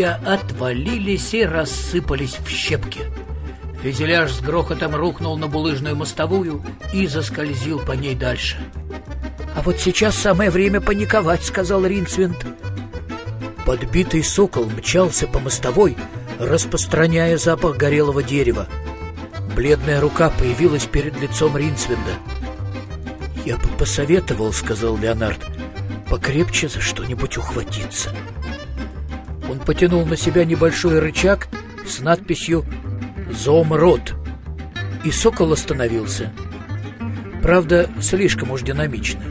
крылья отвалились и рассыпались в щепки. Фюзеляж с грохотом рухнул на булыжную мостовую и заскользил по ней дальше. «А вот сейчас самое время паниковать», — сказал Ринцвинд. Подбитый сокол мчался по мостовой, распространяя запах горелого дерева. Бледная рука появилась перед лицом Ринцвинда. «Я бы посоветовал», — сказал Леонард, — «покрепче за что-нибудь ухватиться». Потянул на себя небольшой рычаг с надписью «Зомрот», и сокол остановился. Правда, слишком уж динамично.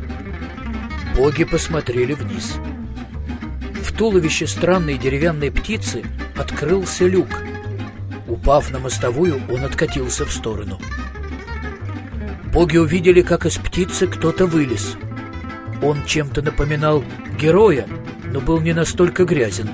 Боги посмотрели вниз. В туловище странной деревянной птицы открылся люк. Упав на мостовую, он откатился в сторону. Боги увидели, как из птицы кто-то вылез. Он чем-то напоминал героя, но был не настолько грязен.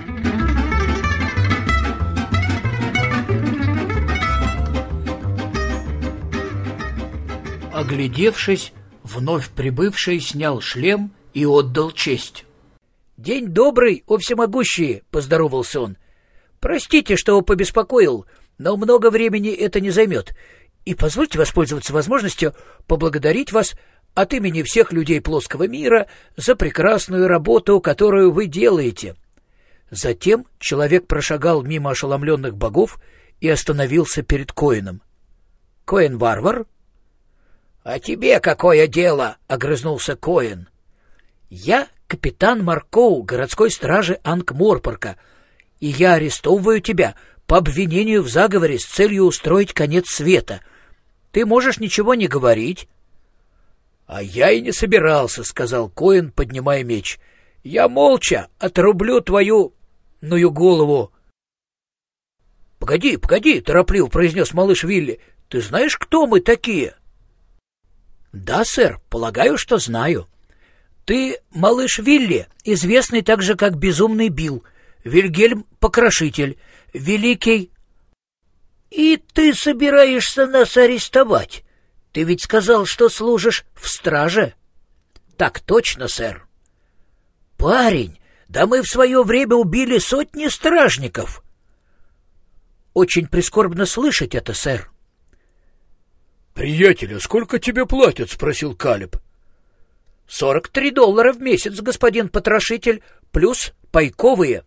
Оглядевшись, вновь прибывший снял шлем и отдал честь. «День добрый, о всемогущие!» — поздоровался он. «Простите, что побеспокоил, но много времени это не займет. И позвольте воспользоваться возможностью поблагодарить вас от имени всех людей плоского мира за прекрасную работу, которую вы делаете». Затем человек прошагал мимо ошеломленных богов и остановился перед Коином. «Коин-варвар?» «А тебе какое дело?» — огрызнулся Коин. «Я капитан Маркоу городской стражи Анкморпорка, и я арестовываю тебя по обвинению в заговоре с целью устроить конец света. Ты можешь ничего не говорить». «А я и не собирался», — сказал Коин, поднимая меч. «Я молча отрублю твою... ную голову». «Погоди, погоди», — торопливо произнес малыш Вилли. «Ты знаешь, кто мы такие?» «Да, сэр, полагаю, что знаю. Ты малыш Вилли, известный также как Безумный Билл, Вильгельм Покрошитель, Великий...» «И ты собираешься нас арестовать? Ты ведь сказал, что служишь в страже?» «Так точно, сэр». «Парень, да мы в свое время убили сотни стражников». «Очень прискорбно слышать это, сэр». «Приятеля, сколько тебе платят?» — спросил Калиб. «Сорок три доллара в месяц, господин потрошитель, плюс пайковые».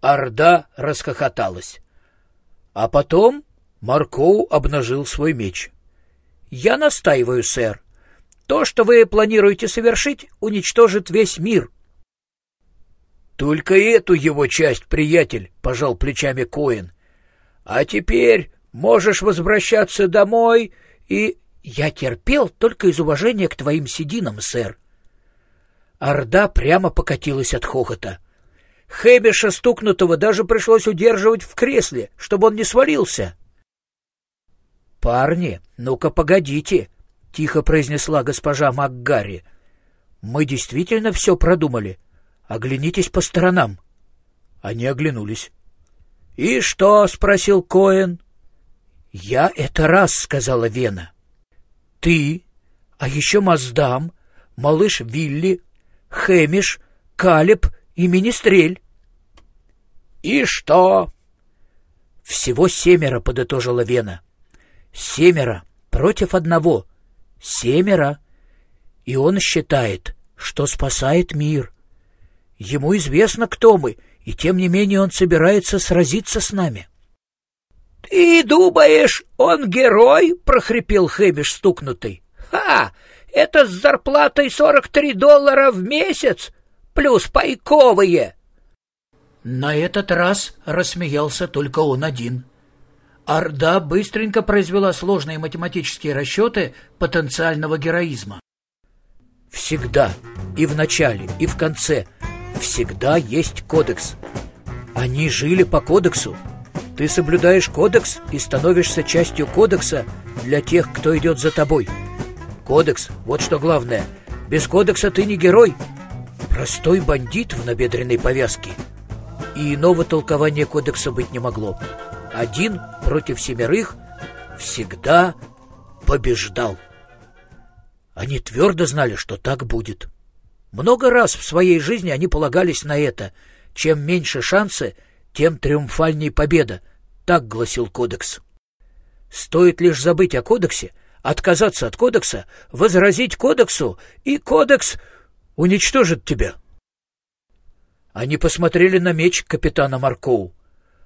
Орда расхохоталась. А потом Маркоу обнажил свой меч. «Я настаиваю, сэр. То, что вы планируете совершить, уничтожит весь мир». «Только эту его часть, приятель», — пожал плечами Коин. «А теперь можешь возвращаться домой и...» «Я терпел только из уважения к твоим сединам, сэр». Орда прямо покатилась от хохота. Хэбиша стукнутого даже пришлось удерживать в кресле, чтобы он не свалился. — Парни, ну-ка погодите, — тихо произнесла госпожа МакГарри. — Мы действительно все продумали. Оглянитесь по сторонам. Они оглянулись. — И что? — спросил Коэн. — Я это раз, — сказала Вена. — Ты, а еще Маздам, малыш Вилли, Хэмиш, Калеб и Министрель. — И что? — Всего семеро, — подытожила Вена. — Семеро против одного. Семеро. И он считает, что спасает мир. Ему известно, кто мы, и тем не менее он собирается сразиться с нами. — Ты думаешь, он герой? — прохрипел Хэбиш стукнутый. — Ха! Это с зарплатой сорок три доллара в месяц? плюс пайковые. На этот раз рассмеялся только он один. Орда быстренько произвела сложные математические расчеты потенциального героизма. Всегда, и в начале, и в конце, всегда есть кодекс. Они жили по кодексу. Ты соблюдаешь кодекс и становишься частью кодекса для тех, кто идет за тобой. Кодекс — вот что главное. Без кодекса ты не герой, Простой бандит в набедренной повязке. И иного толкования кодекса быть не могло. Один против семерых всегда побеждал. Они твердо знали, что так будет. Много раз в своей жизни они полагались на это. Чем меньше шансы, тем триумфальней победа, так гласил кодекс. Стоит лишь забыть о кодексе, отказаться от кодекса, возразить кодексу, и кодекс уничтожит тебя. Они посмотрели на меч капитана Маркоу.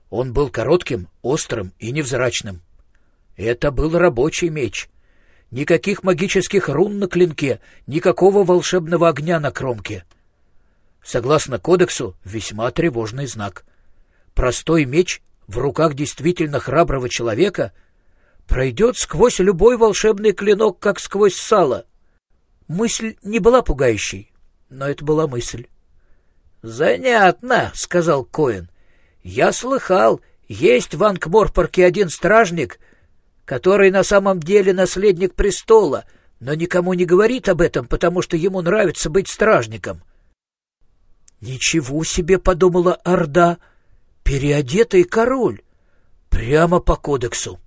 Он был коротким, острым и невзрачным. Это был рабочий меч. Никаких магических рун на клинке, никакого волшебного огня на кромке. Согласно кодексу, весьма тревожный знак. Простой меч в руках действительно храброго человека пройдет сквозь любой волшебный клинок, как сквозь сало. Мысль не была пугающей, но это была мысль. «Занятно», — сказал Коэн. «Я слыхал, есть в Ангморпорке один стражник, который на самом деле наследник престола, но никому не говорит об этом, потому что ему нравится быть стражником». «Ничего себе!» — подумала Орда. «Переодетый король! Прямо по кодексу!»